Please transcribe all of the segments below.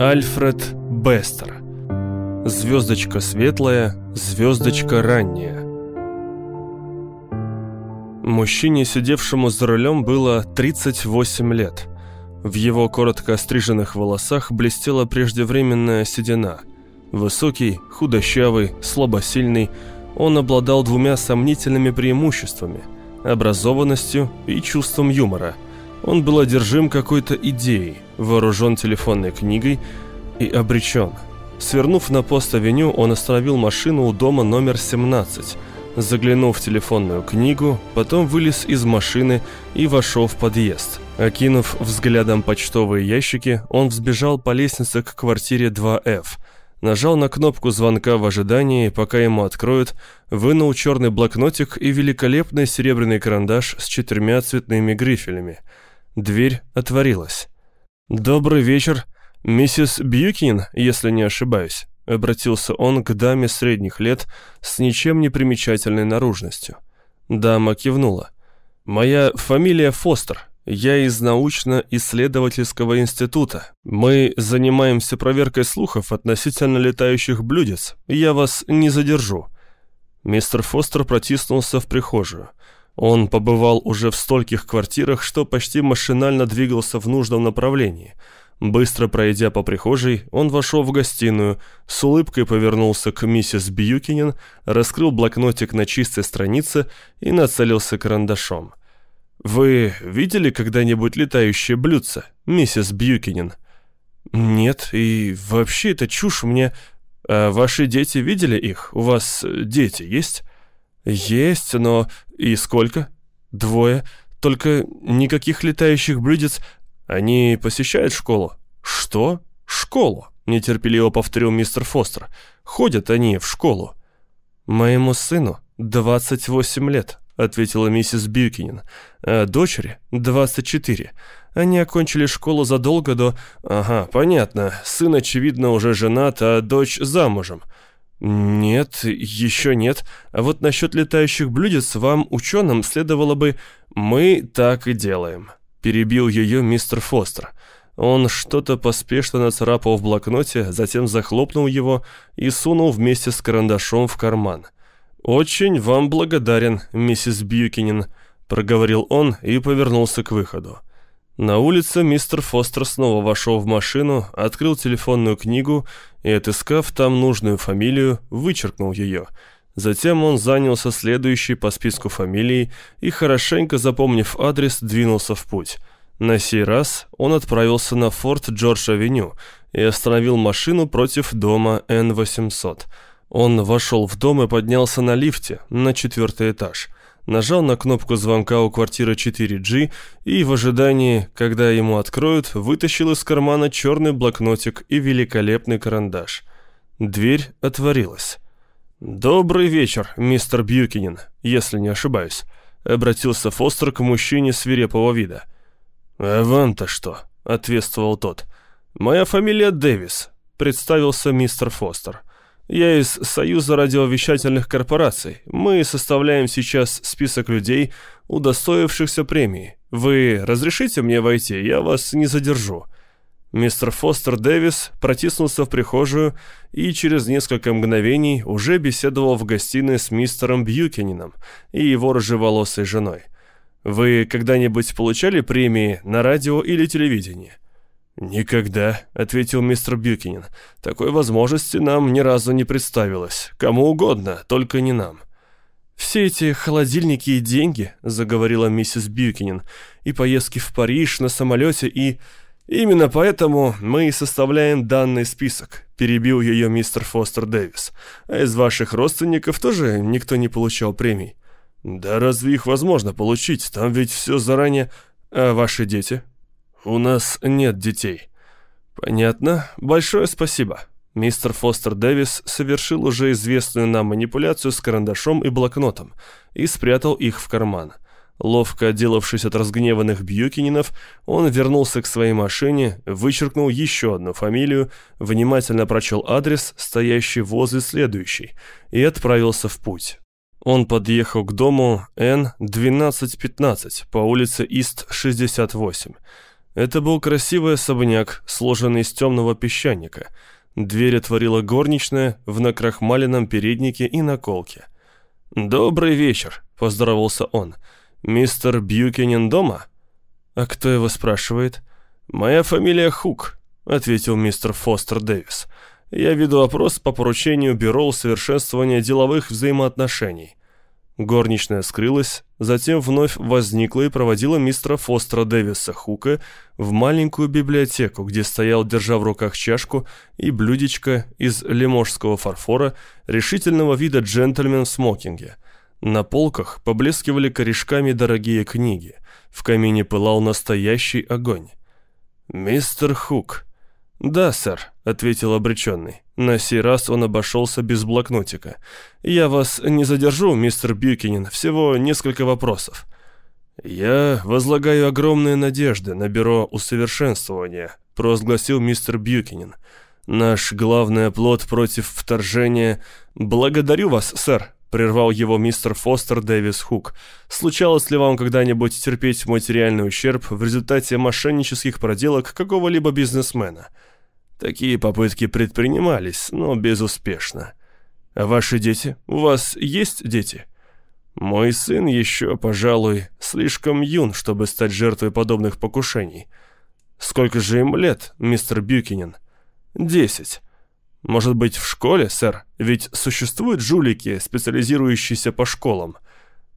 Альфред Бестер. Звездочка светлая, звездочка ранняя. Мужчине, сидевшему за рулем, было 38 лет. В его коротко остриженных волосах блестела преждевременная седина. Высокий, худощавый, слабосильный, он обладал двумя сомнительными преимуществами – образованностью и чувством юмора – он был одержим какой-то идеей, вооружен телефонной книгой и обречен. Свернув на пост-авеню, он остановил машину у дома номер 17, заглянул в телефонную книгу, потом вылез из машины и вошел в подъезд. Окинув взглядом почтовые ящики, он взбежал по лестнице к квартире 2F, нажал на кнопку звонка в ожидании, пока ему откроют, вынул черный блокнотик и великолепный серебряный карандаш с четырьмя цветными грифелями – Дверь отворилась. «Добрый вечер, миссис Бьюкин, если не ошибаюсь», обратился он к даме средних лет с ничем не примечательной наружностью. Дама кивнула. «Моя фамилия Фостер. Я из научно-исследовательского института. Мы занимаемся проверкой слухов относительно летающих блюдец. Я вас не задержу». Мистер Фостер протиснулся в прихожую. Он побывал уже в стольких квартирах, что почти машинально двигался в нужном направлении. Быстро пройдя по прихожей, он вошел в гостиную, с улыбкой повернулся к миссис Бьюкинен, раскрыл блокнотик на чистой странице и нацелился карандашом. «Вы видели когда-нибудь летающие блюдца, миссис Бьюкинен?» «Нет, и вообще это чушь мне...» «А ваши дети видели их? У вас дети есть?» «Есть, но... И сколько?» «Двое. Только никаких летающих блюдец. Они посещают школу?» «Что? Школу?» — нетерпеливо повторил мистер Фостер. «Ходят они в школу». «Моему сыну 28 лет», — ответила миссис Бьюкинин. «А дочери 24. Они окончили школу задолго до...» «Ага, понятно. Сын, очевидно, уже женат, а дочь замужем». «Нет, еще нет. А вот насчет летающих блюдец вам, ученым, следовало бы...» «Мы так и делаем», — перебил ее мистер Фостер. Он что-то поспешно нацарапал в блокноте, затем захлопнул его и сунул вместе с карандашом в карман. «Очень вам благодарен, миссис Бьюкинин», — проговорил он и повернулся к выходу. На улице мистер Фостер снова вошел в машину, открыл телефонную книгу и, отыскав там нужную фамилию, вычеркнул ее. Затем он занялся следующей по списку фамилией и, хорошенько запомнив адрес, двинулся в путь. На сей раз он отправился на форт Джордж-авеню и остановил машину против дома Н-800. Он вошел в дом и поднялся на лифте на четвертый этаж – нажал на кнопку звонка у квартиры 4G и в ожидании, когда ему откроют, вытащил из кармана черный блокнотик и великолепный карандаш. Дверь отворилась. «Добрый вечер, мистер Бьюкинин, если не ошибаюсь», — обратился Фостер к мужчине свирепого вида. «А вам-то что?» — ответствовал тот. «Моя фамилия Дэвис», — представился мистер Фостер. Я из Союза радиовещательных корпораций. Мы составляем сейчас список людей, удостоившихся премии. Вы разрешите мне войти? Я вас не задержу». Мистер Фостер Дэвис протиснулся в прихожую и через несколько мгновений уже беседовал в гостиной с мистером Бьюкинином и его рыжеволосой женой. «Вы когда-нибудь получали премии на радио или телевидении?» «Никогда», — ответил мистер Бьюкинин. «Такой возможности нам ни разу не представилось. Кому угодно, только не нам». «Все эти холодильники и деньги», — заговорила миссис Бьюкинин, «и поездки в Париж на самолете, и...» «Именно поэтому мы и составляем данный список», — перебил ее мистер Фостер Дэвис. «А из ваших родственников тоже никто не получал премий?» «Да разве их возможно получить? Там ведь все заранее...» «А ваши дети?» «У нас нет детей». «Понятно. Большое спасибо». Мистер Фостер Дэвис совершил уже известную нам манипуляцию с карандашом и блокнотом и спрятал их в карман. Ловко отделавшись от разгневанных Бьюкининов, он вернулся к своей машине, вычеркнул еще одну фамилию, внимательно прочел адрес, стоящий возле следующей, и отправился в путь. Он подъехал к дому Н-1215 по улице Ист-68. Это был красивый особняк, сложенный из темного песчаника. Дверь отворила горничная в накрахмаленном переднике и наколке. «Добрый вечер», — поздоровался он. «Мистер Бьюкинен дома?» «А кто его спрашивает?» «Моя фамилия Хук», — ответил мистер Фостер Дэвис. «Я веду опрос по поручению Бюро усовершенствования деловых взаимоотношений. Горничная скрылась, затем вновь возникла и проводила мистера Фостера Дэвиса Хука в маленькую библиотеку, где стоял, держа в руках чашку и блюдечко из лиможского фарфора решительного вида джентльмен в смокинге. На полках поблескивали корешками дорогие книги. В камине пылал настоящий огонь. «Мистер Хук». «Да, сэр», — ответил обреченный. На сей раз он обошелся без блокнотика. «Я вас не задержу, мистер Бьюкинин, всего несколько вопросов». «Я возлагаю огромные надежды на бюро усовершенствования», — провозгласил мистер Бьюкинин. «Наш главный оплот против вторжения...» «Благодарю вас, сэр», — прервал его мистер Фостер Дэвис Хук. «Случалось ли вам когда-нибудь терпеть материальный ущерб в результате мошеннических проделок какого-либо бизнесмена?» Такие попытки предпринимались, но безуспешно. А ваши дети? У вас есть дети? Мой сын еще, пожалуй, слишком юн, чтобы стать жертвой подобных покушений. Сколько же им лет, мистер Бьюкинен? Десять. Может быть, в школе, сэр? Ведь существуют жулики, специализирующиеся по школам.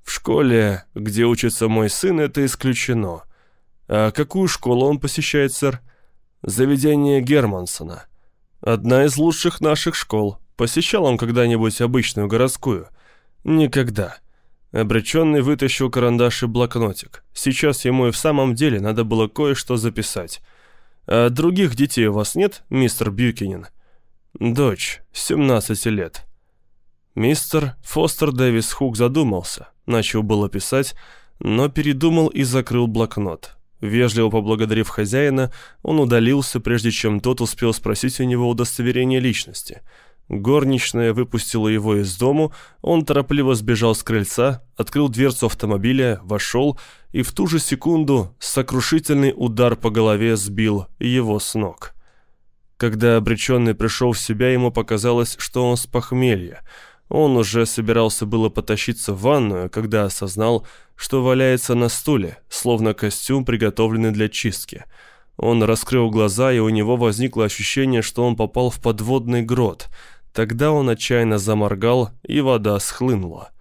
В школе, где учится мой сын, это исключено. А какую школу он посещает, сэр? Заведение Германсона. Одна из лучших наших школ. Посещал он когда-нибудь обычную городскую? Никогда. Обреченный вытащил карандаш и блокнотик. Сейчас ему и в самом деле надо было кое-что записать. «А других детей у вас нет, мистер Бьюкинин?» «Дочь, 17 лет». Мистер Фостер Дэвис Хук задумался, начал было писать, но передумал и закрыл блокнот. Вежливо поблагодарив хозяина, он удалился, прежде чем тот успел спросить у него удостоверение личности. Горничная выпустила его из дому, он торопливо сбежал с крыльца, открыл дверцу автомобиля, вошел и в ту же секунду сокрушительный удар по голове сбил его с ног. Когда обреченный пришел в себя, ему показалось, что он с похмелья – он уже собирался было потащиться в ванную, когда осознал, что валяется на стуле, словно костюм, приготовленный для чистки. Он раскрыл глаза, и у него возникло ощущение, что он попал в подводный грот. Тогда он отчаянно заморгал, и вода схлынула.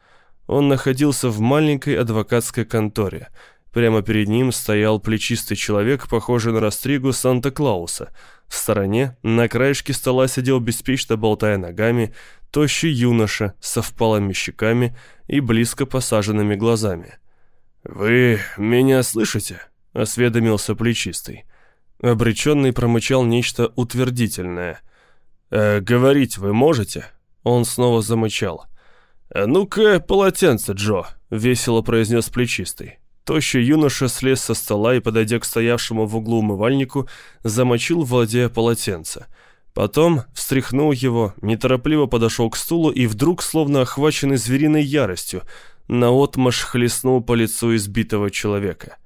Он находился в маленькой адвокатской конторе. Прямо перед ним стоял плечистый человек, похожий на растригу Санта-Клауса. В стороне, на краешке стола сидел беспечно болтая ногами, тощий юноша со впалыми щеками и близко посаженными глазами. «Вы меня слышите?» — осведомился плечистый. Обреченный промычал нечто утвердительное. «Э, «Говорить вы можете?» Он снова замычал. «Э, «Ну-ка, полотенце, Джо», — весело произнес плечистый. Тощий юноша слез со стола и, подойдя к стоявшему в углу умывальнику, замочил, владея полотенце — Потом встряхнул его, неторопливо подошел к стулу и вдруг, словно охваченный звериной яростью, наотмашь хлестнул по лицу избитого человека.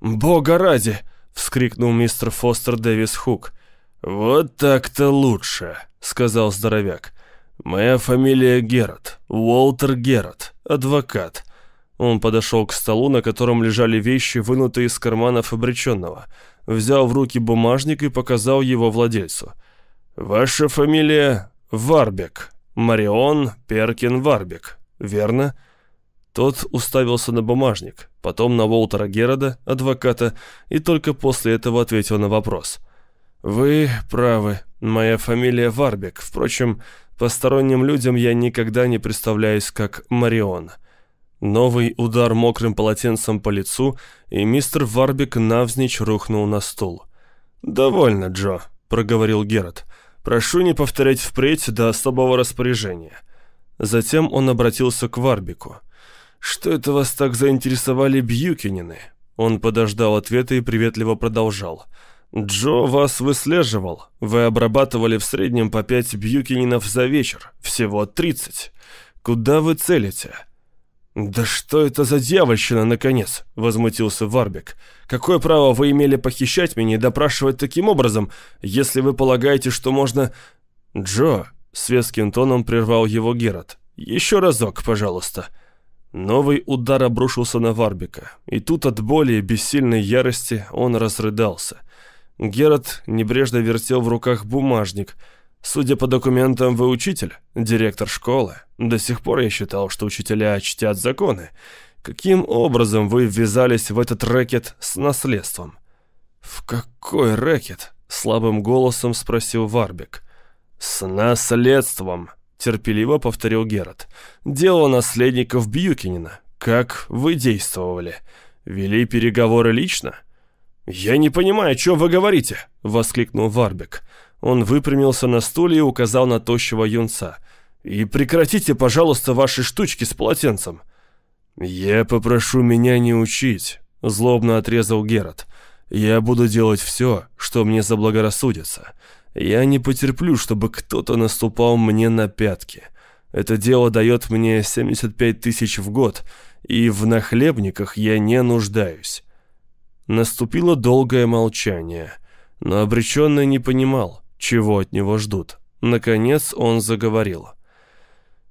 «Бога ради!» — вскрикнул мистер Фостер Дэвис Хук. «Вот так-то лучше», — сказал здоровяк. «Моя фамилия Герат, Уолтер Герат, адвокат». Он подошел к столу, на котором лежали вещи, вынутые из карманов обреченного, взял в руки бумажник и показал его владельцу — «Ваша фамилия Варбек, Марион Перкин Варбек, верно?» Тот уставился на бумажник, потом на Уолтера Герада, адвоката, и только после этого ответил на вопрос. «Вы правы, моя фамилия Варбек. Впрочем, посторонним людям я никогда не представляюсь как Марион». Новый удар мокрым полотенцем по лицу, и мистер Варбек навзничь рухнул на стул. «Довольно, Джо», — проговорил Герат. Прошу не повторять впредь до особого распоряжения». Затем он обратился к Варбику. «Что это вас так заинтересовали Бьюкинины?» Он подождал ответа и приветливо продолжал. «Джо вас выслеживал. Вы обрабатывали в среднем по пять Бьюкининов за вечер. Всего тридцать. Куда вы целите?» «Да что это за дьявольщина, наконец?» — возмутился Варбек. «Какое право вы имели похищать меня и допрашивать таким образом, если вы полагаете, что можно...» «Джо», — светским тоном прервал его Герат, — «еще разок, пожалуйста». Новый удар обрушился на Варбика, и тут от боли и бессильной ярости он разрыдался. Герат небрежно вертел в руках бумажник — Судя по документам, вы учитель, директор школы. До сих пор я считал, что учителя чтят законы. Каким образом вы ввязались в этот рэкет с наследством? В какой рэкет? Слабым голосом спросил Варбик. С наследством, терпеливо повторил Герат. Дело наследников Бьюкинина. Как вы действовали? Вели переговоры лично? «Я не понимаю, о чем вы говорите!» — воскликнул Варбик. Он выпрямился на стуле и указал на тощего юнца. «И прекратите, пожалуйста, ваши штучки с полотенцем». «Я попрошу меня не учить», — злобно отрезал Герат. «Я буду делать все, что мне заблагорассудится. Я не потерплю, чтобы кто-то наступал мне на пятки. Это дело дает мне 75 тысяч в год, и в нахлебниках я не нуждаюсь». Наступило долгое молчание, но обреченный не понимал, чего от него ждут. Наконец он заговорил.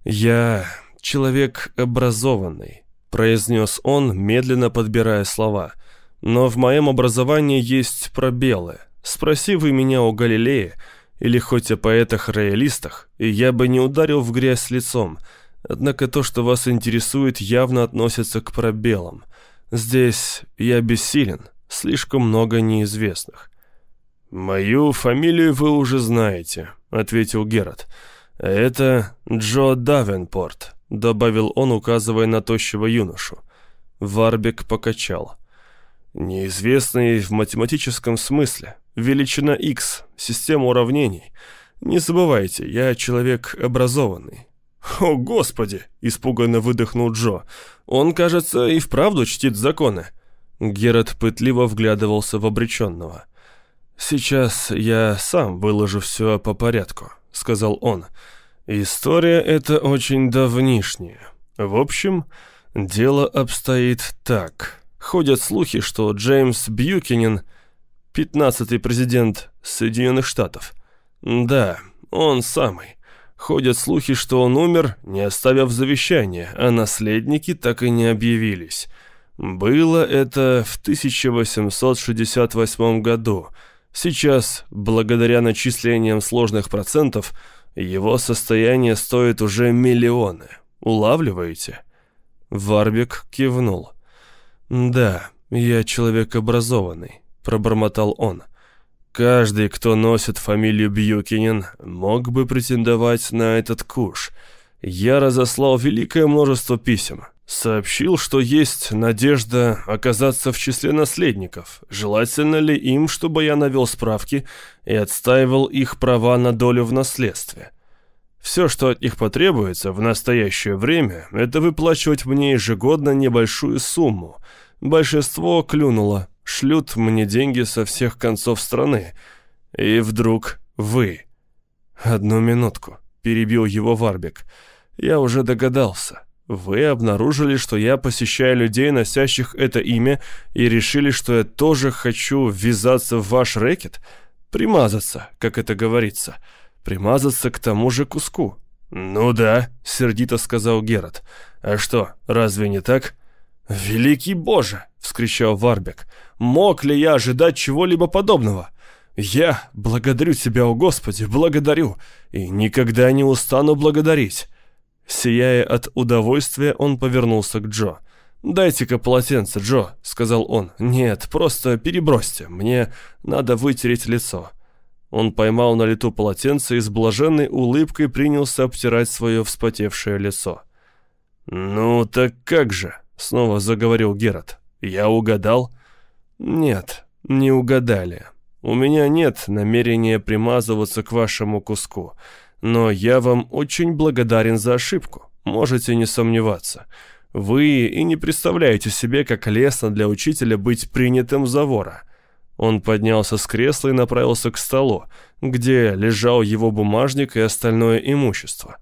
«Я человек образованный», — произнес он, медленно подбирая слова. «Но в моем образовании есть пробелы. Спроси вы меня о Галилее или хоть о поэтах-роялистах, и я бы не ударил в грязь лицом. Однако то, что вас интересует, явно относится к пробелам. Здесь я бессилен, слишком много неизвестных. «Мою фамилию вы уже знаете», — ответил Герат. «Это Джо Давенпорт», — добавил он, указывая на тощего юношу. Варбек покачал. «Неизвестный в математическом смысле. Величина x, система уравнений. Не забывайте, я человек образованный». «О, Господи!» — испуганно выдохнул Джо. «Он, кажется, и вправду чтит законы». Герат пытливо вглядывался в обреченного. «Сейчас я сам выложу все по порядку», — сказал он. «История эта очень давнишняя. В общем, дело обстоит так. Ходят слухи, что Джеймс Бьюкинин — пятнадцатый президент Соединенных Штатов. Да, он самый. Ходят слухи, что он умер, не оставив завещания, а наследники так и не объявились. Было это в 1868 году — Сейчас, благодаря начислениям сложных процентов, его состояние стоит уже миллионы. Улавливаете?» Варбик кивнул. «Да, я человек образованный», — пробормотал он. «Каждый, кто носит фамилию Бьюкинин, мог бы претендовать на этот куш. Я разослал великое множество писем. Сообщил, что есть надежда оказаться в числе наследников. Желательно ли им, чтобы я навел справки и отстаивал их права на долю в наследстве? Все, что от них потребуется в настоящее время, это выплачивать мне ежегодно небольшую сумму. Большинство клюнуло, шлют мне деньги со всех концов страны. И вдруг вы. «Одну минутку», — перебил его Варбик. «Я уже догадался». Вы обнаружили, что я посещаю людей, носящих это имя, и решили, что я тоже хочу ввязаться в ваш рэкет? Примазаться, как это говорится. Примазаться к тому же куску. «Ну да», — сердито сказал Герат. «А что, разве не так?» «Великий Боже!» — вскричал Варбек. «Мог ли я ожидать чего-либо подобного?» «Я благодарю тебя, о Господи, благодарю, и никогда не устану благодарить». Сияя от удовольствия, он повернулся к Джо. «Дайте-ка полотенце, Джо», — сказал он. «Нет, просто перебросьте, мне надо вытереть лицо». Он поймал на лету полотенце и с блаженной улыбкой принялся обтирать свое вспотевшее лицо. «Ну так как же?» — снова заговорил Герат. «Я угадал?» «Нет, не угадали. У меня нет намерения примазываться к вашему куску. Но я вам очень благодарен за ошибку. Можете не сомневаться. Вы и не представляете себе, как лестно для учителя быть принятым за вора. Он поднялся с кресла и направился к столу, где лежал его бумажник и остальное имущество.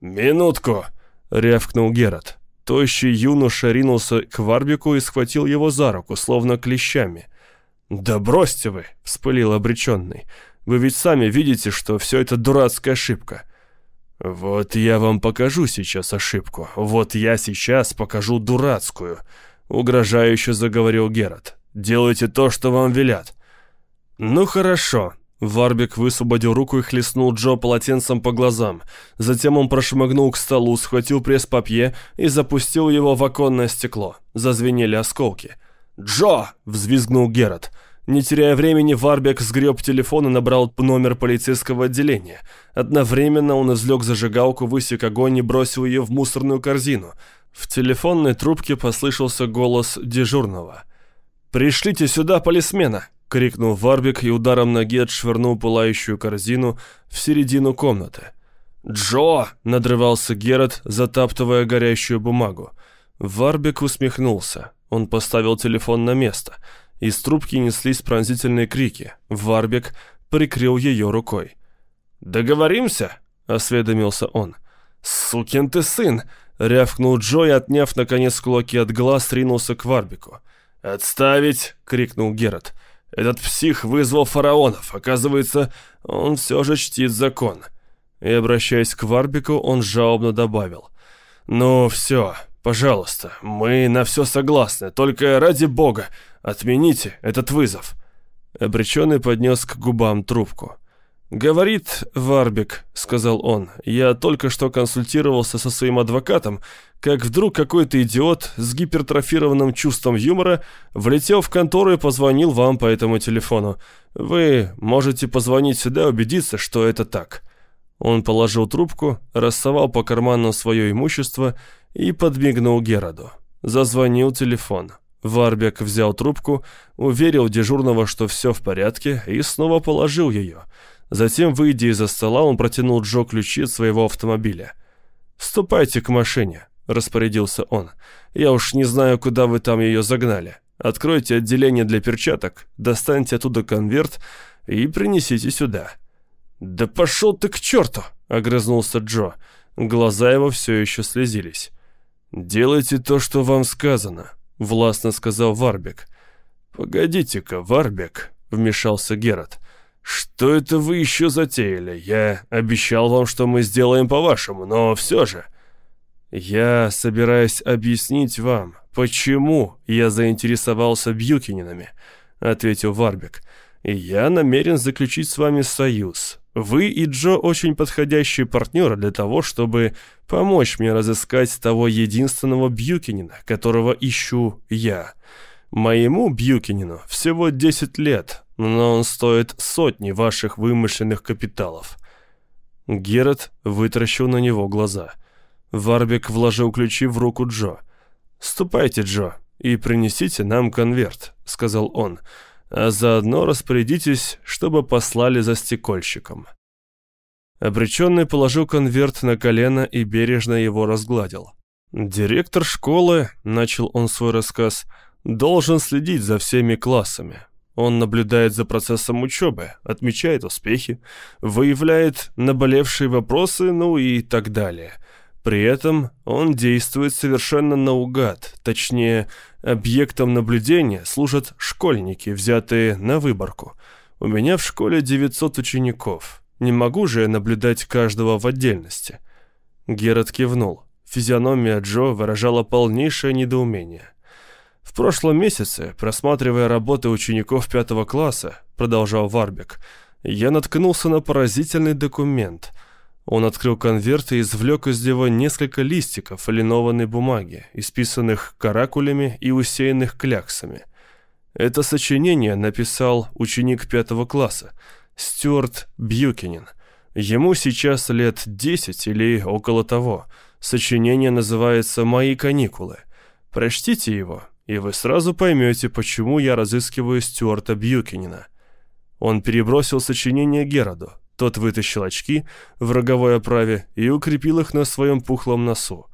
«Минутку!» — рявкнул Герат. Тощий юноша ринулся к Варбику и схватил его за руку, словно клещами. «Да бросьте вы!» — вспылил обреченный. «Вы ведь сами видите, что все это дурацкая ошибка». «Вот я вам покажу сейчас ошибку. Вот я сейчас покажу дурацкую», — угрожающе заговорил Герат. «Делайте то, что вам велят». «Ну хорошо», Варбик высвободил руку и хлестнул Джо полотенцем по глазам. Затем он прошмыгнул к столу, схватил пресс-папье и запустил его в оконное стекло. Зазвенели осколки. «Джо!» — взвизгнул Герат. Не теряя времени, Варбек сгреб телефон и набрал номер полицейского отделения. Одновременно он извлек зажигалку, высек огонь и бросил ее в мусорную корзину. В телефонной трубке послышался голос дежурного. «Пришлите сюда полисмена!» — крикнул Варбик и ударом ноги отшвырнул пылающую корзину в середину комнаты. «Джо!» — надрывался Герат, затаптывая горящую бумагу. Варбик усмехнулся. Он поставил телефон на место. Из трубки неслись пронзительные крики. Варбик прикрыл ее рукой. «Договоримся?» — осведомился он. «Сукин ты сын!» — рявкнул Джо и, отняв, наконец, кулаки от глаз, ринулся к Варбику. «Отставить!» — крикнул Герат. Этот псих вызвал фараонов. Оказывается, он все же чтит закон. И, обращаясь к Варбику, он жалобно добавил. «Ну, все, пожалуйста, мы на все согласны, только ради бога, отмените этот вызов». Обреченный поднес к губам трубку. «Говорит Варбик», — сказал он, — «я только что консультировался со своим адвокатом, как вдруг какой-то идиот с гипертрофированным чувством юмора влетел в контору и позвонил вам по этому телефону. Вы можете позвонить сюда и убедиться, что это так». Он положил трубку, рассовал по карманам свое имущество и подмигнул Гераду. Зазвонил телефон. Варбек взял трубку, уверил дежурного, что все в порядке, и снова положил ее — Затем, выйдя из-за стола, он протянул Джо ключи от своего автомобиля. «Ступайте к машине», — распорядился он. «Я уж не знаю, куда вы там ее загнали. Откройте отделение для перчаток, достаньте оттуда конверт и принесите сюда». «Да пошел ты к черту!» — огрызнулся Джо. Глаза его все еще слезились. «Делайте то, что вам сказано», — властно сказал Варбек. «Погодите-ка, Варбек», — вмешался Герат. «Что это вы еще затеяли? Я обещал вам, что мы сделаем по-вашему, но все же...» «Я собираюсь объяснить вам, почему я заинтересовался Бьюкининами», — ответил Варбек. «И я намерен заключить с вами союз. Вы и Джо очень подходящие партнеры для того, чтобы помочь мне разыскать того единственного Бьюкинина, которого ищу я. Моему Бьюкинину всего 10 лет, но он стоит сотни ваших вымышленных капиталов». Герат вытаращил на него глаза. Варбик вложил ключи в руку Джо. «Ступайте, Джо, и принесите нам конверт», — сказал он, «а заодно распорядитесь, чтобы послали за стекольщиком». Обреченный положил конверт на колено и бережно его разгладил. «Директор школы», — начал он свой рассказ, — «должен следить за всеми классами, он наблюдает за процессом учебы, отмечает успехи, выявляет наболевшие вопросы, ну и так далее. При этом он действует совершенно наугад, точнее, объектом наблюдения служат школьники, взятые на выборку. У меня в школе 900 учеников. Не могу же я наблюдать каждого в отдельности. Герат кивнул. Физиономия Джо выражала полнейшее недоумение. В прошлом месяце, просматривая работы учеников пятого класса, продолжал Варбек, я наткнулся на поразительный документ. Он открыл конверт и извлек из него несколько листиков линованной бумаги, исписанных каракулями и усеянных кляксами. Это сочинение написал ученик пятого класса, Стюарт Бьюкинин. Ему сейчас лет десять или около того. Сочинение называется «Мои каникулы». Прочтите его, и вы сразу поймете, почему я разыскиваю Стюарта Бьюкинина. Он перебросил сочинение Героду. Тот вытащил очки в роговой оправе и укрепил их на своем пухлом носу.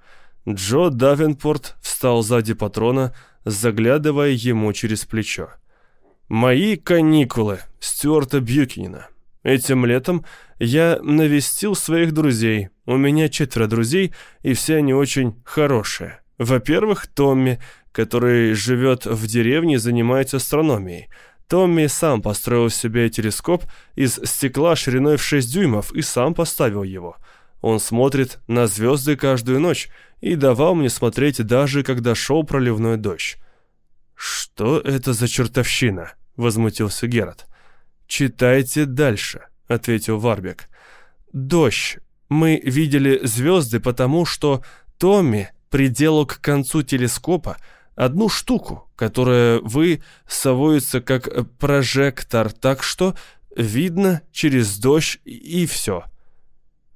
Джо Давенпорт встал сзади патрона, заглядывая ему через плечо. «Мои каникулы Стюарта Бьюкинина. Этим летом я навестил своих друзей. У меня четверо друзей, и все они очень хорошие. Во-первых, Томми, который живет в деревне и занимается астрономией. Томми сам построил себе телескоп из стекла шириной в 6 дюймов и сам поставил его. Он смотрит на звезды каждую ночь и давал мне смотреть даже, когда шел проливной дождь. «Что это за чертовщина?» — возмутился Герат. «Читайте дальше», — ответил Варбек. «Дождь. Мы видели звезды, потому что Томми приделал к концу телескопа одну штуку, которая вы совуется как прожектор, так что видно через дождь и все».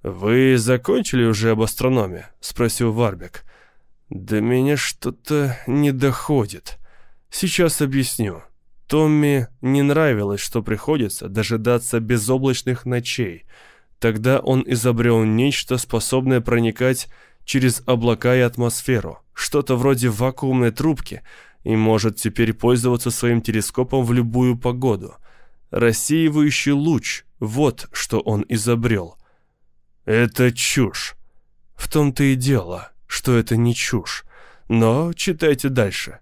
«Вы закончили уже об астрономии?» — спросил Варбек. «До меня что-то не доходит. Сейчас объясню. Томми не нравилось, что приходится дожидаться безоблачных ночей. Тогда он изобрел нечто, способное проникать через облака и атмосферу, что-то вроде вакуумной трубки, и может теперь пользоваться своим телескопом в любую погоду. Рассеивающий луч — вот что он изобрел. Это чушь. В том-то и дело, что это не чушь. Но читайте дальше.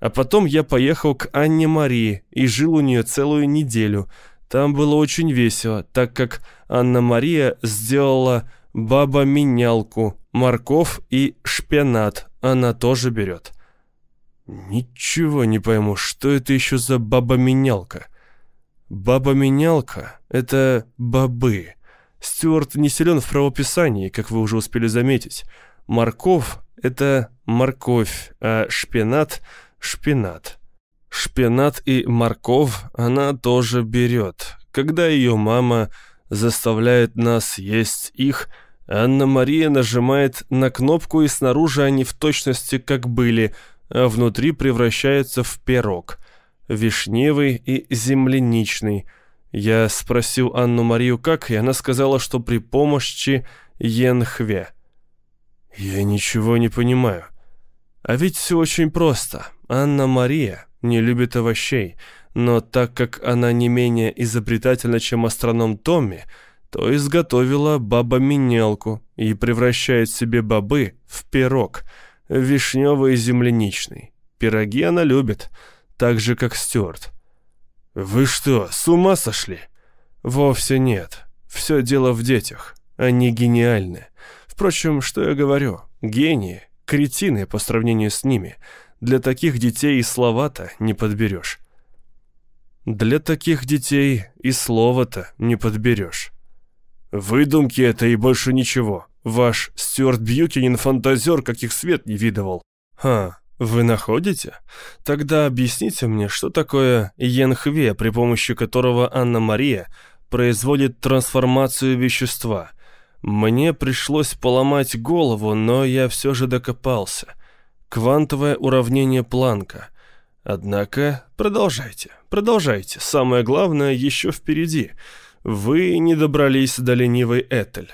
А потом я поехал к Анне Марии и жил у нее целую неделю. Там было очень весело, так как Анна-Мария сделала баба-менялку, морков и шпинат. Она тоже берет. Ничего не пойму, что это еще за баба-менялка? Баба-менялка — это бобы. Стюарт не силен в правописании, как вы уже успели заметить. Морков — это морковь, а шпинат — шпинат. Шпинат и морков она тоже берет. Когда ее мама заставляет нас есть их, Анна-Мария нажимает на кнопку, и снаружи они в точности как были, а внутри превращаются в пирог. Вишневый и земляничный. Я спросил Анну-Марию как, и она сказала, что при помощи Йенхве. Я ничего не понимаю. А ведь все очень просто. Анна-Мария не любит овощей, но так как она не менее изобретательна, чем астроном Томми, то изготовила баба-менялку и превращает себе бобы в пирог, вишневый и земляничный. Пироги она любит, так же, как Стюарт. «Вы что, с ума сошли?» «Вовсе нет. Все дело в детях. Они гениальны. Впрочем, что я говорю? Гении, кретины по сравнению с ними. Для таких детей и слова-то не подберешь. Для таких детей и слова-то не подберешь. Выдумки это и больше ничего. Ваш Стюарт Бьюкинин фантазер, каких свет не видывал. Ха, вы находите? Тогда объясните мне, что такое Йенхве, при помощи которого Анна-Мария производит трансформацию вещества. Мне пришлось поломать голову, но я все же докопался. Квантовое уравнение Планка. Однако продолжайте, продолжайте. Самое главное еще впереди. Вы не добрались до ленивой Этель.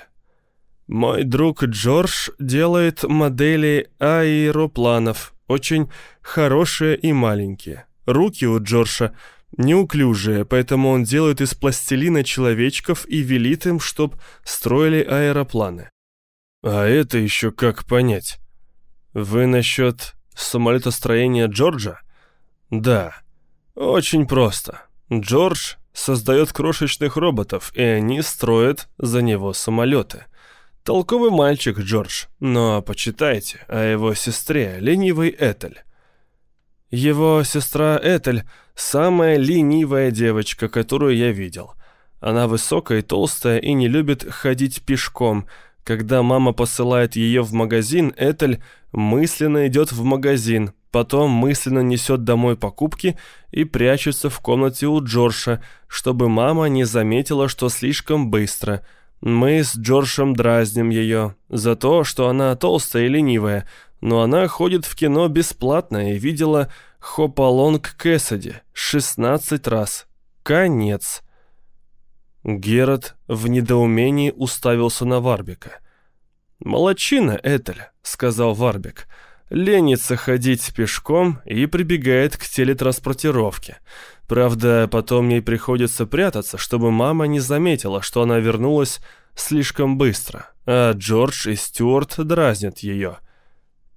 Мой друг Джордж делает модели аэропланов, очень хорошие и маленькие. Руки у Джорджа неуклюжие, поэтому он делает из пластилина человечков и велит им, чтоб строили аэропланы. А это еще как понять? «Вы насчет самолетостроения Джорджа?» «Да. Очень просто. Джордж создает крошечных роботов, и они строят за него самолеты. Толковый мальчик Джордж, но почитайте о его сестре, ленивой Этель. Его сестра Этель – самая ленивая девочка, которую я видел. Она высокая и толстая и не любит ходить пешком – когда мама посылает ее в магазин, Этель мысленно идет в магазин, потом мысленно несет домой покупки и прячется в комнате у Джорджа, чтобы мама не заметила, что слишком быстро. Мы с Джорджем дразним ее за то, что она толстая и ленивая, но она ходит в кино бесплатно и видела Хопалонг Кэссиди 16 раз. Конец. Герат в недоумении уставился на Варбика. «Молодчина, Этель», — сказал Варбик. «Ленится ходить пешком и прибегает к телетранспортировке. Правда, потом ей приходится прятаться, чтобы мама не заметила, что она вернулась слишком быстро, а Джордж и Стюарт дразнят ее».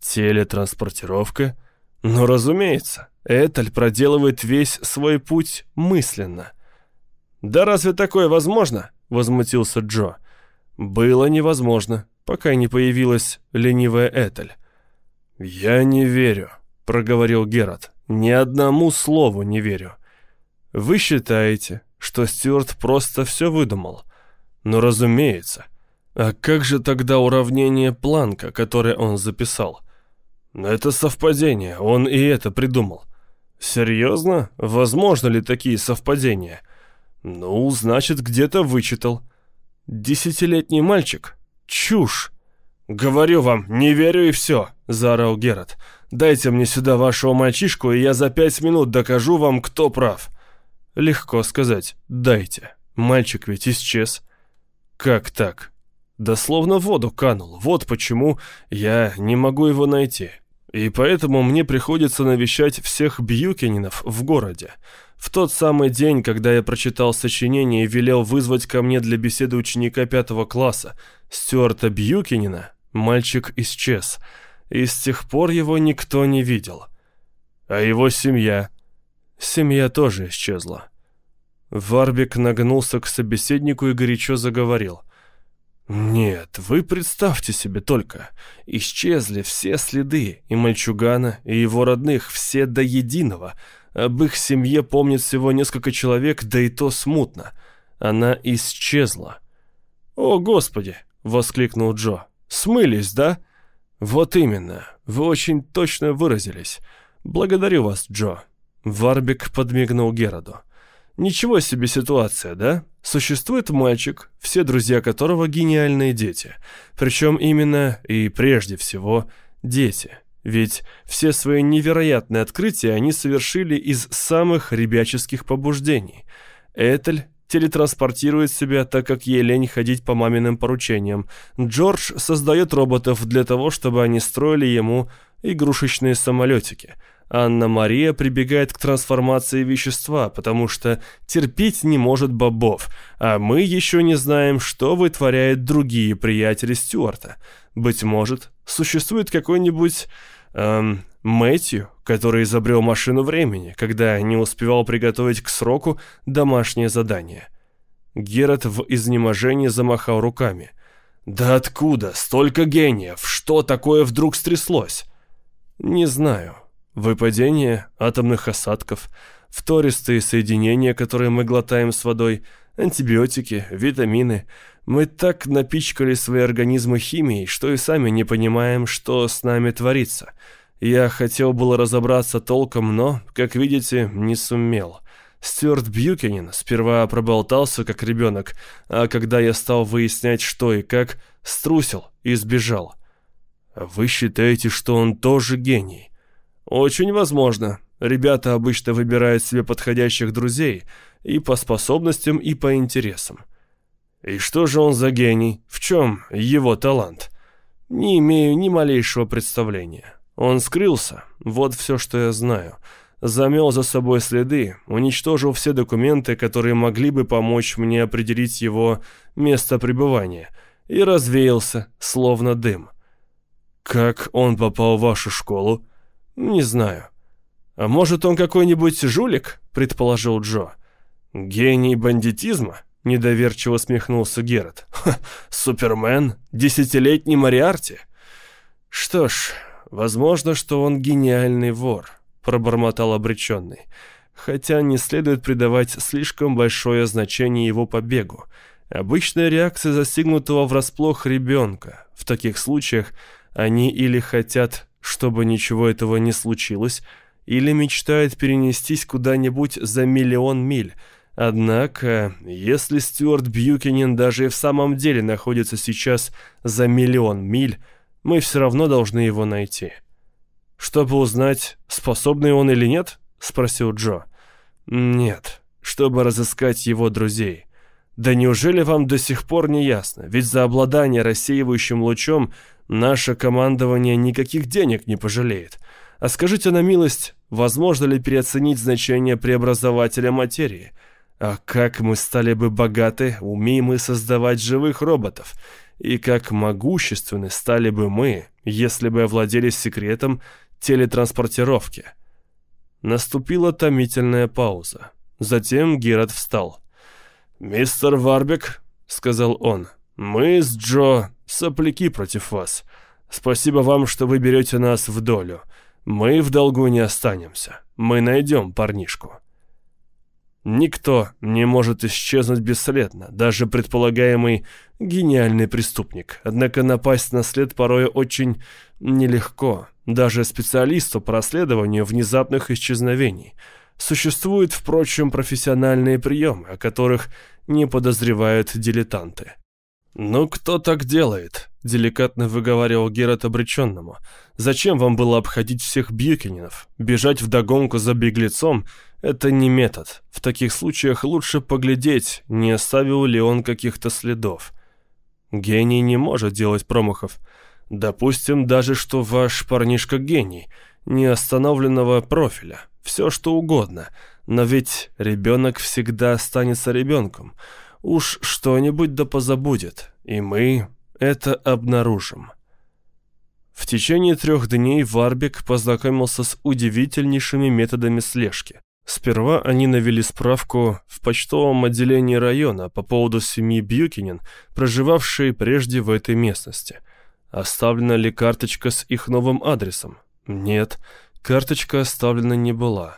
Телетранспортировка? Ну, разумеется, Этель проделывает весь свой путь мысленно. «Да разве такое возможно?» — возмутился Джо. «Было невозможно, пока не появилась ленивая Этель». «Я не верю», — проговорил Герат. «Ни одному слову не верю. Вы считаете, что Стюарт просто все выдумал? Ну, разумеется. А как же тогда уравнение Планка, которое он записал? Это совпадение, он и это придумал. Серьезно? Возможно ли такие совпадения? Ну, значит, где-то вычитал. Десятилетний мальчик? Чушь! «Говорю вам, не верю и все», — заорал Герат. «Дайте мне сюда вашего мальчишку, и я за пять минут докажу вам, кто прав». Легко сказать «дайте». Мальчик ведь исчез. Как так? Дословно в воду канул. Вот почему я не могу его найти. И поэтому мне приходится навещать всех Бьюкининов в городе. В тот самый день, когда я прочитал сочинение и велел вызвать ко мне для беседы ученика пятого класса, Стюарта Бьюкинина, мальчик исчез. И с тех пор его никто не видел. А его семья... Семья тоже исчезла. Варбик нагнулся к собеседнику и горячо заговорил. «Нет, вы представьте себе только. Исчезли все следы, и мальчугана, и его родных, все до единого. Об их семье помнит всего несколько человек, да и то смутно. Она исчезла». «О, Господи!» — воскликнул Джо. «Смылись, да?» «Вот именно. Вы очень точно выразились. Благодарю вас, Джо». Варбик подмигнул Гераду. Ничего себе ситуация, да? Существует мальчик, все друзья которого гениальные дети. Причем именно и прежде всего дети. Ведь все свои невероятные открытия они совершили из самых ребяческих побуждений. Этель телетранспортирует себя, так как ей лень ходить по маминым поручениям. Джордж создает роботов для того, чтобы они строили ему игрушечные самолетики – Анна-Мария прибегает к трансформации вещества, потому что терпеть не может бобов, а мы еще не знаем, что вытворяют другие приятели Стюарта. Быть может, существует какой-нибудь... Эм, Мэтью, который изобрел машину времени, когда не успевал приготовить к сроку домашнее задание. Герат в изнеможении замахал руками. «Да откуда? Столько гениев! Что такое вдруг стряслось?» «Не знаю», Выпадение атомных осадков, втористые соединения, которые мы глотаем с водой, антибиотики, витамины. Мы так напичкали свои организмы химией, что и сами не понимаем, что с нами творится. Я хотел было разобраться толком, но, как видите, не сумел. Стюарт Бьюкинин сперва проболтался, как ребенок, а когда я стал выяснять, что и как, струсил и сбежал. Вы считаете, что он тоже гений? Очень возможно. Ребята обычно выбирают себе подходящих друзей и по способностям, и по интересам. И что же он за гений? В чем его талант? Не имею ни малейшего представления. Он скрылся, вот все, что я знаю. Замел за собой следы, уничтожил все документы, которые могли бы помочь мне определить его место пребывания, и развеялся, словно дым. Как он попал в вашу школу? «Не знаю». «А может, он какой-нибудь жулик?» — предположил Джо. «Гений бандитизма?» — недоверчиво смехнулся Герат. «Супермен? Десятилетний Мариарти?» «Что ж, возможно, что он гениальный вор», — пробормотал обреченный. «Хотя не следует придавать слишком большое значение его побегу. Обычная реакция застигнутого врасплох ребенка. В таких случаях они или хотят чтобы ничего этого не случилось, или мечтает перенестись куда-нибудь за миллион миль. Однако, если Стюарт Бьюкинин даже и в самом деле находится сейчас за миллион миль, мы все равно должны его найти. «Чтобы узнать, способный он или нет?» — спросил Джо. «Нет, чтобы разыскать его друзей. Да неужели вам до сих пор не ясно? Ведь за обладание рассеивающим лучом Наше командование никаких денег не пожалеет. А скажите на милость, возможно ли переоценить значение преобразователя материи? А как мы стали бы богаты, умеем мы создавать живых роботов? И как могущественны стали бы мы, если бы овладели секретом телетранспортировки. Наступила томительная пауза. Затем Герат встал. «Мистер Варбек», — сказал он, — «мы с Джо сопляки против вас. Спасибо вам, что вы берете нас в долю. Мы в долгу не останемся. Мы найдем парнишку». Никто не может исчезнуть бесследно, даже предполагаемый гениальный преступник. Однако напасть на след порой очень нелегко, даже специалисту по расследованию внезапных исчезновений. Существуют, впрочем, профессиональные приемы, о которых не подозревают дилетанты. «Ну, кто так делает?» – деликатно выговаривал Герат обреченному. «Зачем вам было обходить всех Бьюкининов? Бежать вдогонку за беглецом – это не метод. В таких случаях лучше поглядеть, не оставил ли он каких-то следов. Гений не может делать промахов. Допустим даже, что ваш парнишка гений, не остановленного профиля, все что угодно, но ведь ребенок всегда останется ребенком». Уж что-нибудь да позабудет, и мы это обнаружим. В течение трех дней Варбек познакомился с удивительнейшими методами слежки. Сперва они навели справку в почтовом отделении района по поводу семьи Бьюкинин, проживавшей прежде в этой местности. Оставлена ли карточка с их новым адресом? Нет, карточка оставлена не была.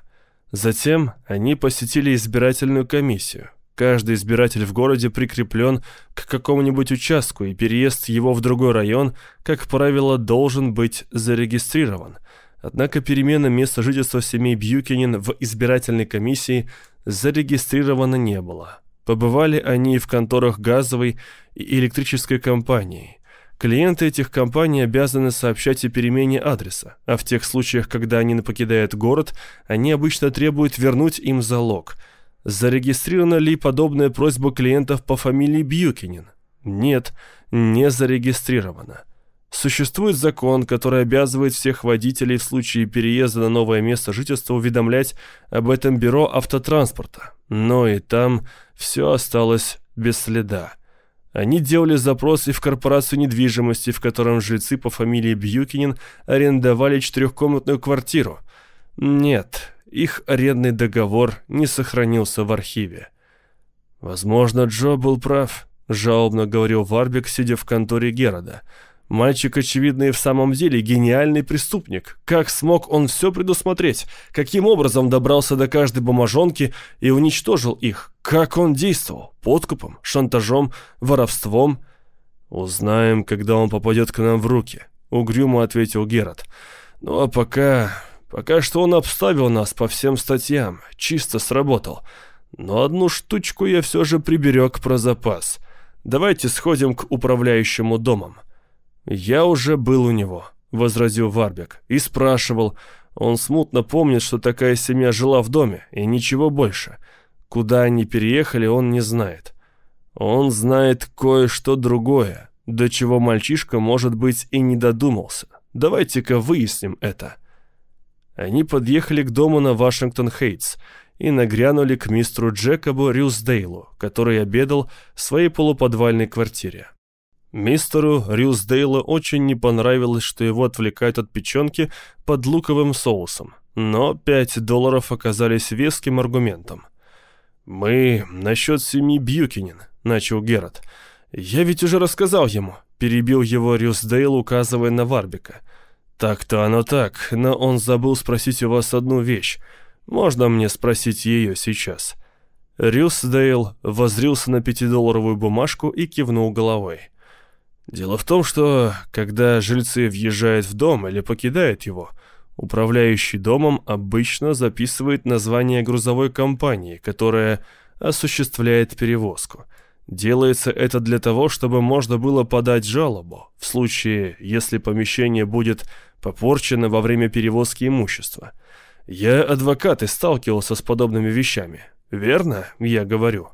Затем они посетили избирательную комиссию. Каждый избиратель в городе прикреплен к какому-нибудь участку, и переезд его в другой район, как правило, должен быть зарегистрирован. Однако перемена места жительства семей Бьюкинин в избирательной комиссии зарегистрирована не было. Побывали они в конторах газовой и электрической компании. Клиенты этих компаний обязаны сообщать о перемене адреса, а в тех случаях, когда они покидают город, они обычно требуют вернуть им залог – Зарегистрирована ли подобная просьба клиентов по фамилии Бьюкинин? Нет, не зарегистрирована. Существует закон, который обязывает всех водителей в случае переезда на новое место жительства уведомлять об этом бюро автотранспорта. Но и там все осталось без следа. Они делали запрос и в корпорацию недвижимости, в котором жильцы по фамилии Бьюкинин арендовали четырехкомнатную квартиру. Нет, их арендный договор не сохранился в архиве. «Возможно, Джо был прав», — жалобно говорил Варбик, сидя в конторе Герода. «Мальчик, очевидно, и в самом деле гениальный преступник. Как смог он все предусмотреть? Каким образом добрался до каждой бумажонки и уничтожил их? Как он действовал? Подкупом? Шантажом? Воровством?» «Узнаем, когда он попадет к нам в руки», — угрюмо ответил Герод. «Ну а пока Пока что он обставил нас по всем статьям, чисто сработал. Но одну штучку я все же приберег про запас. Давайте сходим к управляющему домом. Я уже был у него, возразил Варбек, и спрашивал. Он смутно помнит, что такая семья жила в доме, и ничего больше. Куда они переехали, он не знает. Он знает кое-что другое, до чего мальчишка, может быть, и не додумался. Давайте-ка выясним это. Они подъехали к дому на Вашингтон-Хейтс и нагрянули к мистеру Джекобу Рюсдейлу, который обедал в своей полуподвальной квартире. Мистеру Рюсдейлу очень не понравилось, что его отвлекают от печенки под луковым соусом, но 5 долларов оказались веским аргументом. «Мы насчет семьи Бьюкинин», — начал Герат. «Я ведь уже рассказал ему», — перебил его Рюсдейл, указывая на Варбика. «Так-то оно так, но он забыл спросить у вас одну вещь. Можно мне спросить ее сейчас?» Рюсдейл возрился на пятидолларовую бумажку и кивнул головой. «Дело в том, что, когда жильцы въезжают в дом или покидают его, управляющий домом обычно записывает название грузовой компании, которая осуществляет перевозку. Делается это для того, чтобы можно было подать жалобу, в случае, если помещение будет попорчено во время перевозки имущества. Я адвокат и сталкивался с подобными вещами. Верно, я говорю?»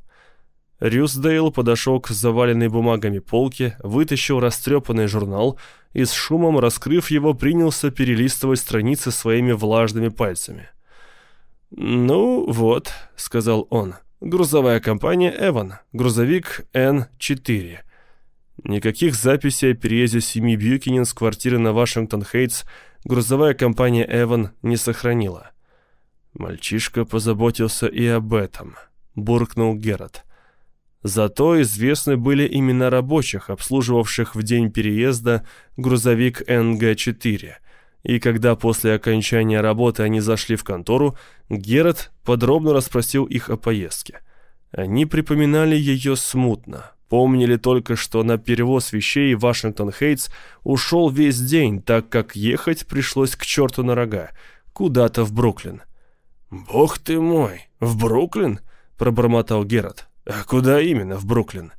Рюсдейл подошел к заваленной бумагами полке, вытащил растрепанный журнал и с шумом, раскрыв его, принялся перелистывать страницы своими влажными пальцами. «Ну вот», — сказал он, — «грузовая компания «Эван», грузовик Н-4. Никаких записей о переезде семьи Бьюкинин с квартиры на Вашингтон-Хейтс грузовая компания «Эван» не сохранила. Мальчишка позаботился и об этом, буркнул Герат. Зато известны были имена рабочих, обслуживавших в день переезда грузовик НГ-4. И когда после окончания работы они зашли в контору, Герат подробно расспросил их о поездке. Они припоминали ее смутно, помнили только, что на перевоз вещей Вашингтон-Хейтс ушел весь день, так как ехать пришлось к черту на рога, куда-то в Бруклин. «Бог ты мой, в Бруклин?» — пробормотал Герат. «А куда именно в Бруклин?»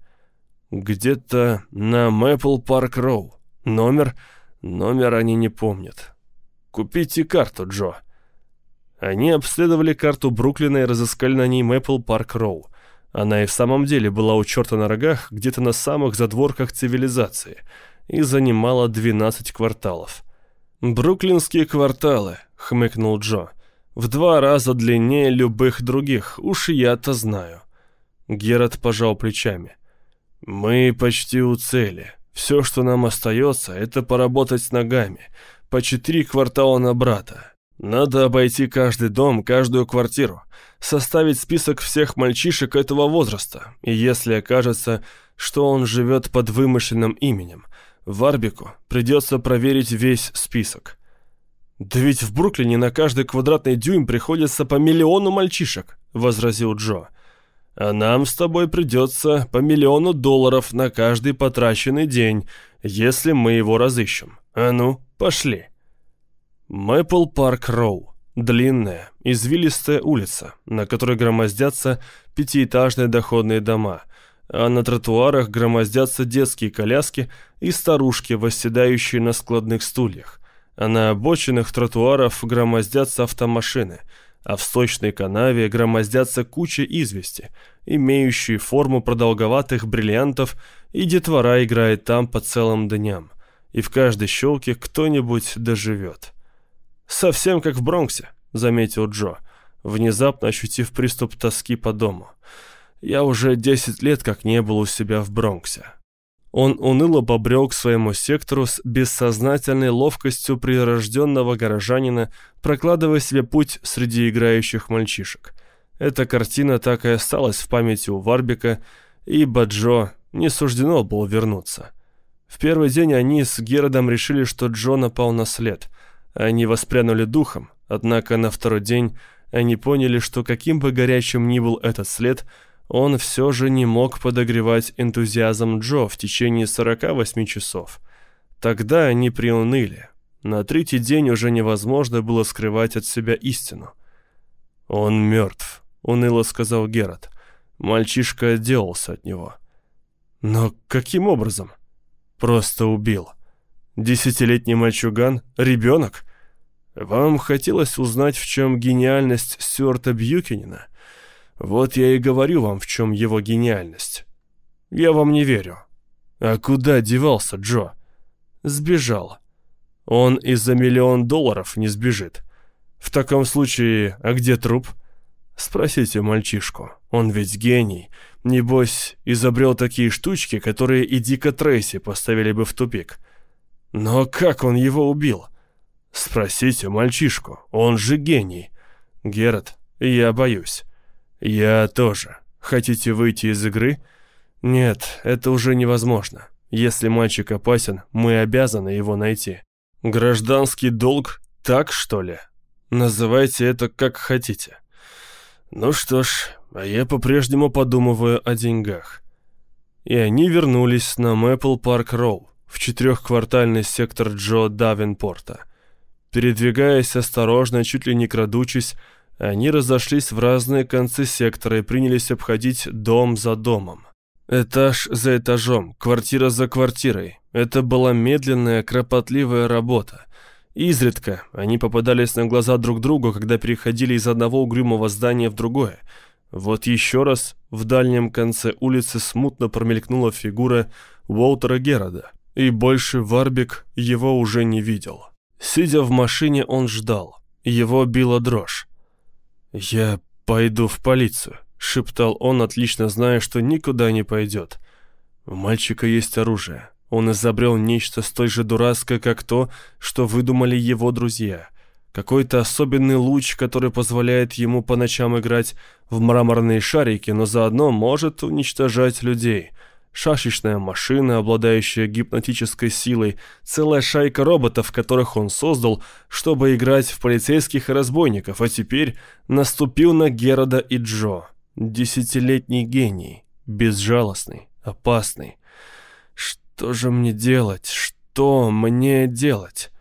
«Где-то на Мэпл Парк Роу. Номер? Номер они не помнят. Купите карту, Джо». Они обследовали карту Бруклина и разыскали на ней Мэпл Парк Роу. Она и в самом деле была у черта на рогах, где-то на самых задворках цивилизации, и занимала 12 кварталов. «Бруклинские кварталы», — хмыкнул Джо. «В два раза длиннее любых других, уж я-то знаю». Герат пожал плечами. «Мы почти у цели. Все, что нам остается, это поработать с ногами. По четыре квартала на брата. Надо обойти каждый дом, каждую квартиру, составить список всех мальчишек этого возраста, и если окажется, что он живет под вымышленным именем, Варбику придется проверить весь список. «Да ведь в Бруклине на каждый квадратный дюйм приходится по миллиону мальчишек», — возразил Джо. А нам с тобой придется по миллиону долларов на каждый потраченный день, если мы его разыщем. А ну, пошли. Мэпл Парк Роу. Длинная, извилистая улица, на которой громоздятся пятиэтажные доходные дома, а на тротуарах громоздятся детские коляски и старушки, восседающие на складных стульях, а на обочинах тротуаров громоздятся автомашины – а в сточной канаве громоздятся кучи извести, имеющие форму продолговатых бриллиантов, и детвора играет там по целым дням, и в каждой щелке кто-нибудь доживет. «Совсем как в Бронксе», — заметил Джо, внезапно ощутив приступ тоски по дому. «Я уже десять лет как не был у себя в Бронксе». Он уныло побрел к своему сектору с бессознательной ловкостью прирожденного горожанина, прокладывая себе путь среди играющих мальчишек. Эта картина так и осталась в памяти у Варбика, и Баджо не суждено было вернуться. В первый день они с Геродом решили, что Джо напал на след. Они воспрянули духом, однако на второй день они поняли, что каким бы горячим ни был этот след – он все же не мог подогревать энтузиазм Джо в течение 48 часов. Тогда они приуныли. На третий день уже невозможно было скрывать от себя истину. «Он мертв», — уныло сказал Герат. Мальчишка отделался от него. «Но каким образом?» «Просто убил. Десятилетний мальчуган? Ребенок?» «Вам хотелось узнать, в чем гениальность Стюарта Бьюкинина?» Вот я и говорю вам, в чем его гениальность. Я вам не верю. А куда девался Джо? Сбежал. Он из-за миллион долларов не сбежит. В таком случае, а где труп? Спросите мальчишку. Он ведь гений. Небось, изобрел такие штучки, которые и Дика Трейси поставили бы в тупик. Но как он его убил? Спросите мальчишку. Он же гений. Герат, я боюсь. «Я тоже. Хотите выйти из игры?» «Нет, это уже невозможно. Если мальчик опасен, мы обязаны его найти». «Гражданский долг? Так, что ли?» «Называйте это как хотите». «Ну что ж, а я по-прежнему подумываю о деньгах». И они вернулись на Мэпл Парк Роу, в четырехквартальный сектор Джо Давинпорта. Передвигаясь осторожно, чуть ли не крадучись, они разошлись в разные концы сектора и принялись обходить дом за домом. Этаж за этажом, квартира за квартирой. Это была медленная, кропотливая работа. Изредка они попадались на глаза друг другу, когда переходили из одного угрюмого здания в другое. Вот еще раз в дальнем конце улицы смутно промелькнула фигура Уолтера Геррода, и больше Варбик его уже не видел. Сидя в машине, он ждал. Его била дрожь. «Я пойду в полицию», — шептал он, отлично зная, что никуда не пойдет. У мальчика есть оружие. Он изобрел нечто столь же дурацкое, как то, что выдумали его друзья. Какой-то особенный луч, который позволяет ему по ночам играть в мраморные шарики, но заодно может уничтожать людей. Шашечная машина, обладающая гипнотической силой, целая шайка роботов, которых он создал, чтобы играть в полицейских и разбойников, а теперь наступил на Герода и Джо. Десятилетний гений, безжалостный, опасный. Что же мне делать? Что мне делать?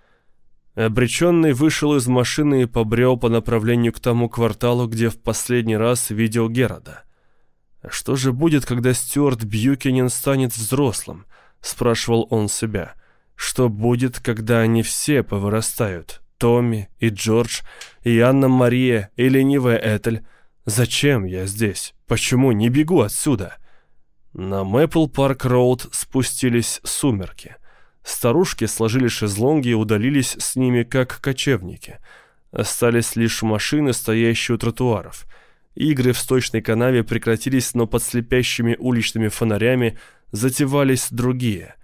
Обреченный вышел из машины и побрел по направлению к тому кварталу, где в последний раз видел Герода. «А что же будет, когда Стюарт Бьюкинен станет взрослым?» — спрашивал он себя. «Что будет, когда они все повырастают? Томми и Джордж, и Анна-Мария, и ленивая Этель? Зачем я здесь? Почему не бегу отсюда?» На Мэпл Парк Роуд спустились сумерки — Старушки сложили шезлонги и удалились с ними, как кочевники. Остались лишь машины, стоящие у тротуаров. Игры в сточной канаве прекратились, но под слепящими уличными фонарями затевались другие.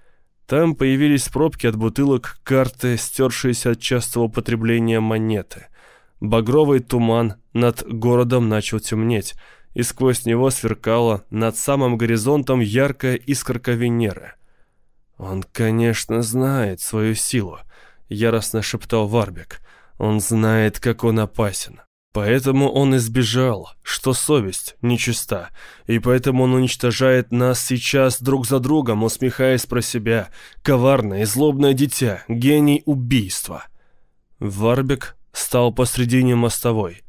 Там появились пробки от бутылок, карты, стершиеся от частого употребления монеты. Багровый туман над городом начал темнеть, и сквозь него сверкала над самым горизонтом яркая искорка Венеры — «Он, конечно, знает свою силу», — яростно шептал Варбек. «Он знает, как он опасен. Поэтому он избежал, что совесть нечиста, и поэтому он уничтожает нас сейчас друг за другом, усмехаясь про себя. Коварное и злобное дитя, гений убийства». Варбек стал посредине мостовой.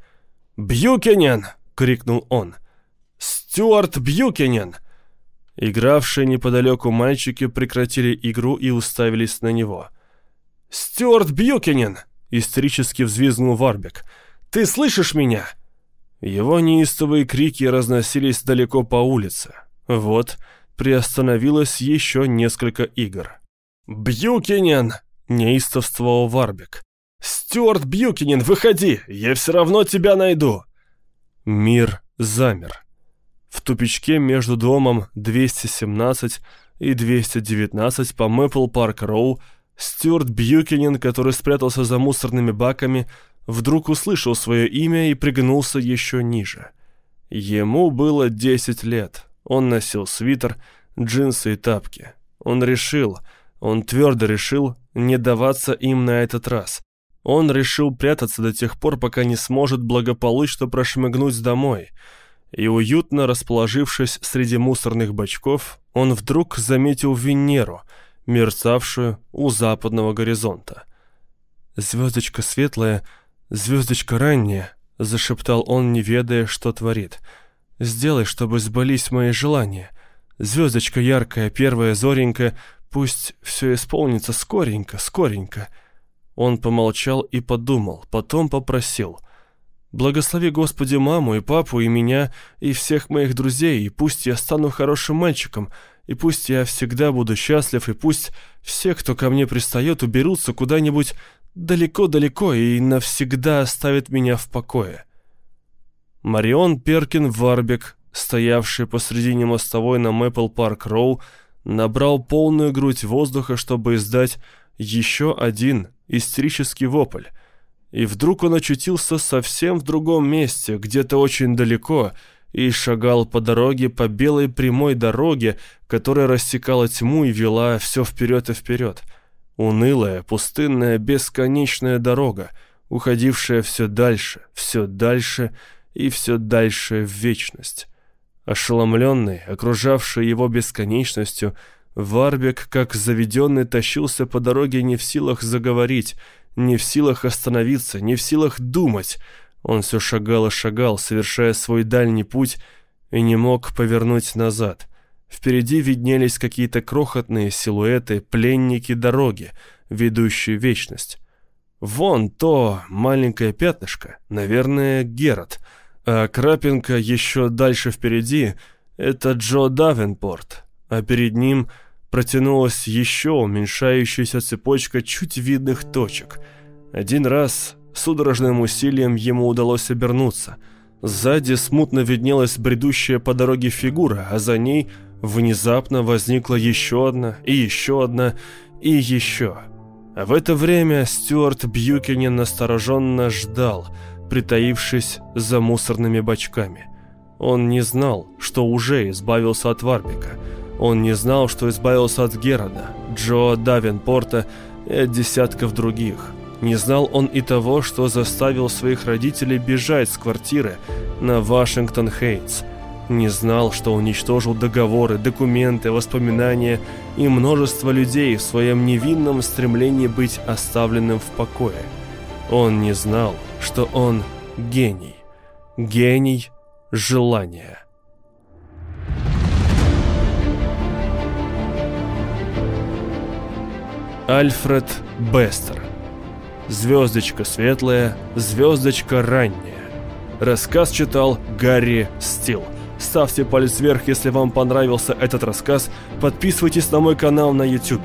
«Бьюкинен!» — крикнул он. «Стюарт Бьюкинен!» Игравшие неподалеку мальчики прекратили игру и уставились на него. «Стюарт Бьюкинен!» — истерически взвизгнул Варбек. «Ты слышишь меня?» Его неистовые крики разносились далеко по улице. Вот, приостановилось еще несколько игр. «Бьюкинен!» — неистовствовал Варбек. «Стюарт Бьюкинен, выходи! Я все равно тебя найду!» Мир замер. В тупичке между домом 217 и 219 по Мэпл Парк Роу Стюарт Бьюкинен, который спрятался за мусорными баками, вдруг услышал свое имя и пригнулся еще ниже. Ему было 10 лет. Он носил свитер, джинсы и тапки. Он решил, он твердо решил не даваться им на этот раз. Он решил прятаться до тех пор, пока не сможет благополучно прошмыгнуть домой — и уютно расположившись среди мусорных бачков, он вдруг заметил Венеру, мерцавшую у западного горизонта. «Звездочка светлая, звездочка ранняя», — зашептал он, не ведая, что творит. «Сделай, чтобы сбылись мои желания. Звездочка яркая, первая зоренька, пусть все исполнится скоренько, скоренько». Он помолчал и подумал, потом попросил — Благослови, Господи, маму и папу, и меня, и всех моих друзей, и пусть я стану хорошим мальчиком, и пусть я всегда буду счастлив, и пусть все, кто ко мне пристает, уберутся куда-нибудь далеко-далеко и навсегда оставят меня в покое. Марион Перкин Варбек, стоявший посредине мостовой на Мэпл Парк Роу, набрал полную грудь воздуха, чтобы издать еще один истерический вопль — и вдруг он очутился совсем в другом месте, где-то очень далеко, и шагал по дороге, по белой прямой дороге, которая рассекала тьму и вела все вперед и вперед. Унылая, пустынная, бесконечная дорога, уходившая все дальше, все дальше и все дальше в вечность. Ошеломленный, окружавший его бесконечностью, Варбек, как заведенный, тащился по дороге не в силах заговорить, не в силах остановиться, не в силах думать. Он все шагал и шагал, совершая свой дальний путь, и не мог повернуть назад. Впереди виднелись какие-то крохотные силуэты, пленники дороги, ведущие вечность. Вон то маленькое пятнышко, наверное, Герат, а крапинка еще дальше впереди — это Джо Давенпорт, а перед ним — протянулась еще уменьшающаяся цепочка чуть видных точек. Один раз судорожным усилием ему удалось обернуться. Сзади смутно виднелась бредущая по дороге фигура, а за ней внезапно возникла еще одна, и еще одна, и еще. А в это время Стюарт Бьюкинен настороженно ждал, притаившись за мусорными бачками. Он не знал, что уже избавился от Варбика. Он не знал, что избавился от Герада, Джо Давенпорта и от десятков других. Не знал он и того, что заставил своих родителей бежать с квартиры на Вашингтон-Хейтс – не знал, что уничтожил договоры, документы, воспоминания и множество людей в своем невинном стремлении быть оставленным в покое. Он не знал, что он гений. Гений желания. Альфред Бестер. Звездочка светлая, звездочка ранняя. Рассказ читал Гарри Стилл. Ставьте палец вверх, если вам понравился этот рассказ. Подписывайтесь на мой канал на YouTube.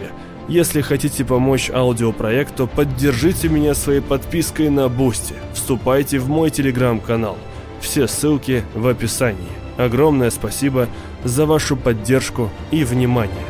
Если хотите помочь аудиопроекту, поддержите меня своей подпиской на Бусти. Вступайте в мой телеграм-канал. Все ссылки в описании. Огромное спасибо за вашу поддержку и внимание.